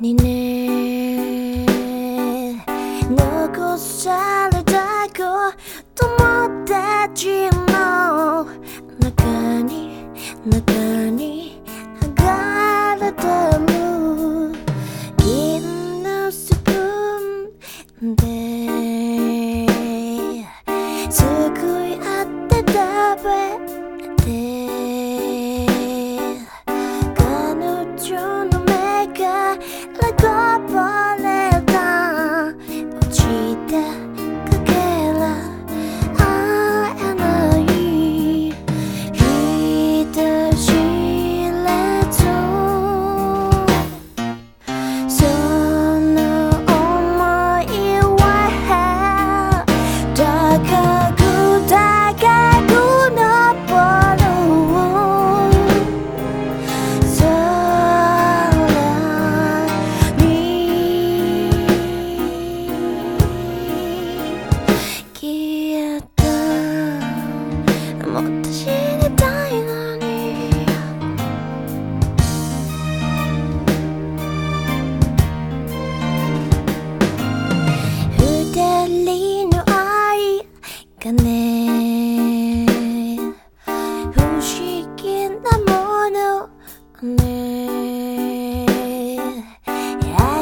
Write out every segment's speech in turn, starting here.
にね。残された子供たちの中に中に剥がれた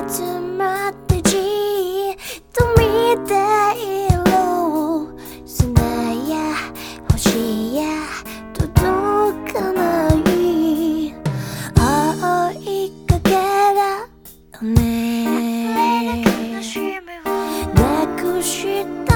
集まってじっと見ている砂や星や届かない青いかけらね。なくした